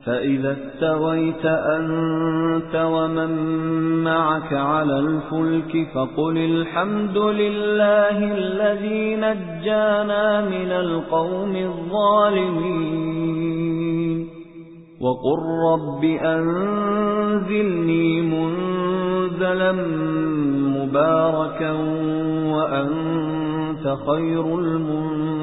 فَإِذَا اسْتَوَيْتَ أَنْتَ وَمَن مَّعَكَ عَلَى الْفُلْكِ فَقُلِ الْحَمْدُ لِلَّهِ الَّذِي نَجَّانَا مِنَ الْقَوْمِ الظَّالِمِينَ وَقُل رَّبِّ أَنزِلْنِي مُنزَلًا مُّبَارَكًا وَأَنتَ خَيْرُ الْمُنزِلِينَ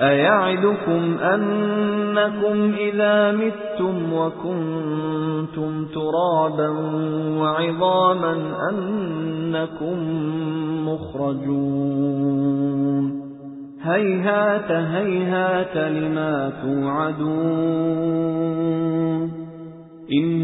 أَيَعِدُكُمْ أَنَّكُمْ إِذَا مِتُّمْ وَكُنتُمْ تُرَابًا وَعِظَامًا أَنَّكُمْ مُخْرَجُونَ هَيْهَاتَ هَيْهَاتَ لِمَا تُوعَدُونَ إِنْ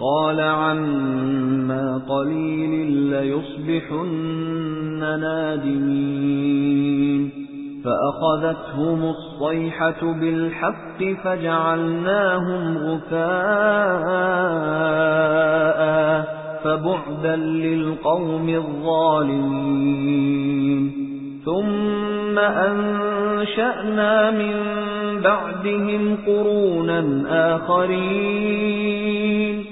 قَالَ عَمَّا قَلِيلٍ لَّيُصْبِحُنَّ نَادِمِينَ. فَأَخَذَتْهُمُ الصَّيْحَةُ بِالْحَقِّ فَجَعَلْنَاهُمْ غُثَاءً فَبُعْدًا لِّلْقَوْمِ الظَّالِمِينَ. ثُمَّ أَنشَأْنَا مِن بَعْدِهِمْ قُرُونًا آخَرِينَ.